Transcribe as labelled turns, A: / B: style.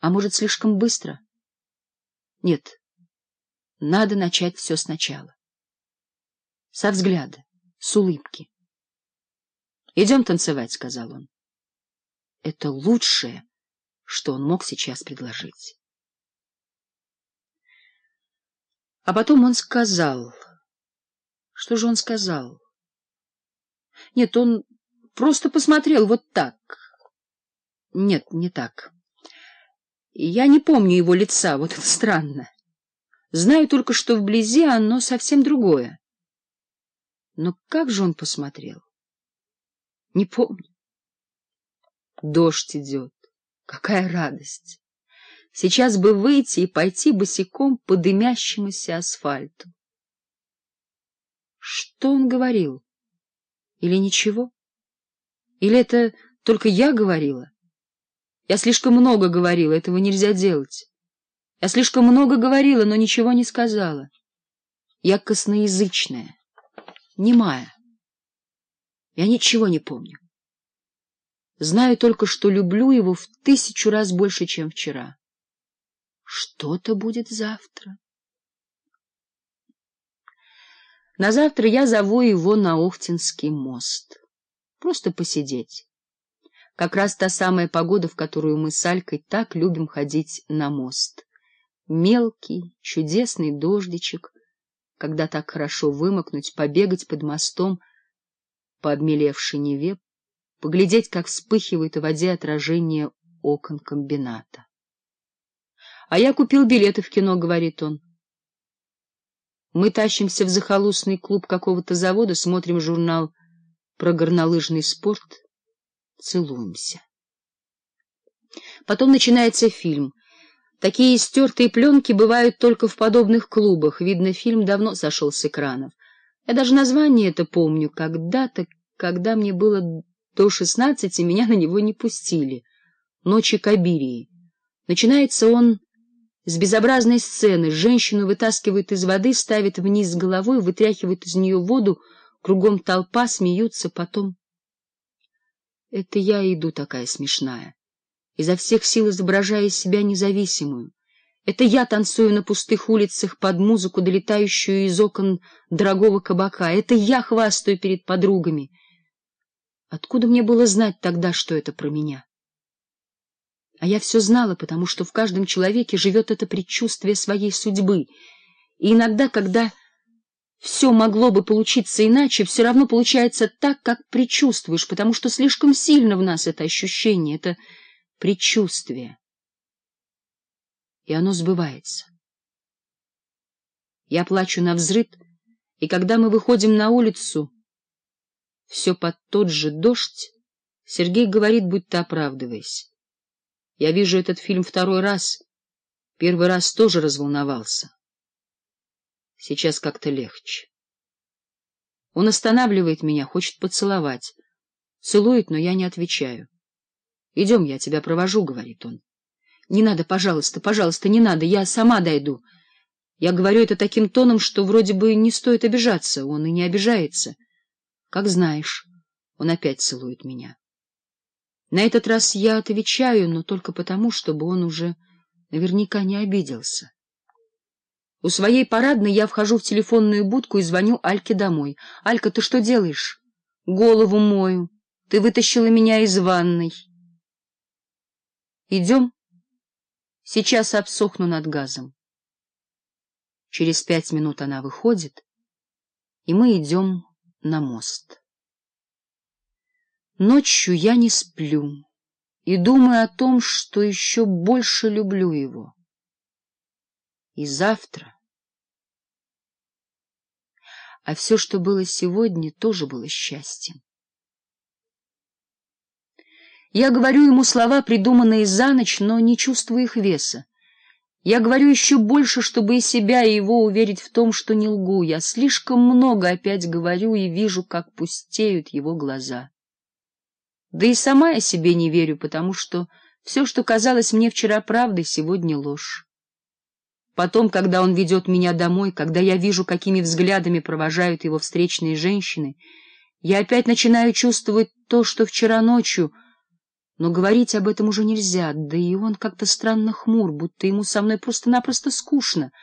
A: А может, слишком быстро? Нет, надо начать все сначала. Со взгляда, с улыбки. «Идем танцевать», — сказал он. Это лучшее, что он мог сейчас предложить. А потом он сказал... Что же он сказал? Нет, он просто посмотрел вот так. Нет, не так. Я не помню его лица, вот это странно. Знаю только, что вблизи оно совсем другое. Но как же он посмотрел? Не помню. Дождь идет. Какая радость! Сейчас бы выйти и пойти босиком по дымящемуся асфальту. Что он говорил? Или ничего? Или это только я говорила? Я слишком много говорила, этого нельзя делать. Я слишком много говорила, но ничего не сказала. Я косноязычная, немая. Я ничего не помню. Знаю только, что люблю его в тысячу раз больше, чем вчера. Что-то будет завтра. На завтра я зову его на Охтинский мост. Просто посидеть. Как раз та самая погода, в которую мы с Алькой так любим ходить на мост. Мелкий, чудесный дождичек, когда так хорошо вымокнуть, побегать под мостом по обмелевшей Неве, поглядеть, как вспыхивает в воде отражение окон комбината. — А я купил билеты в кино, — говорит он. Мы тащимся в захолустный клуб какого-то завода, смотрим журнал про горнолыжный спорт — целуемся. Потом начинается фильм. Такие стертые пленки бывают только в подобных клубах. Видно, фильм давно сошел с экранов. Я даже название это помню. Когда-то, когда мне было до шестнадцати, меня на него не пустили. «Ночи Кабирии». Начинается он с безобразной сцены. Женщину вытаскивают из воды, ставят вниз головой, вытряхивают из нее воду. Кругом толпа, смеются, потом это я иду такая смешная, изо всех сил изображая из себя независимую. Это я танцую на пустых улицах под музыку, долетающую из окон дорогого кабака. Это я хвастаю перед подругами. Откуда мне было знать тогда, что это про меня? А я все знала, потому что в каждом человеке живет это предчувствие своей судьбы. И иногда, когда... Все могло бы получиться иначе, все равно получается так, как предчувствуешь, потому что слишком сильно в нас это ощущение, это предчувствие. И оно сбывается. Я плачу на взрыв, и когда мы выходим на улицу, все под тот же дождь, Сергей говорит, будто оправдываясь. Я вижу этот фильм второй раз, первый раз тоже разволновался. Сейчас как-то легче. Он останавливает меня, хочет поцеловать. Целует, но я не отвечаю. — Идем, я тебя провожу, — говорит он. — Не надо, пожалуйста, пожалуйста, не надо, я сама дойду. Я говорю это таким тоном, что вроде бы не стоит обижаться, он и не обижается. Как знаешь, он опять целует меня. На этот раз я отвечаю, но только потому, чтобы он уже наверняка не обиделся. У своей парадной я вхожу в телефонную будку и звоню Альке домой. «Алька, ты что делаешь?» «Голову мою. Ты вытащила меня из ванной». «Идем?» «Сейчас обсохну над газом». Через пять минут она выходит, и мы идем на мост. Ночью я не сплю и думаю о том, что еще больше люблю его. И завтра а все, что было сегодня, тоже было счастьем. Я говорю ему слова, придуманные за ночь, но не чувствую их веса. Я говорю еще больше, чтобы и себя, и его уверить в том, что не лгу. Я слишком много опять говорю и вижу, как пустеют его глаза. Да и сама я себе не верю, потому что все, что казалось мне вчера правдой, сегодня ложь. Потом, когда он ведет меня домой, когда я вижу, какими взглядами провожают его встречные женщины, я опять начинаю чувствовать то, что вчера ночью, но говорить об этом уже нельзя, да и он как-то странно хмур, будто ему со мной просто-напросто скучно —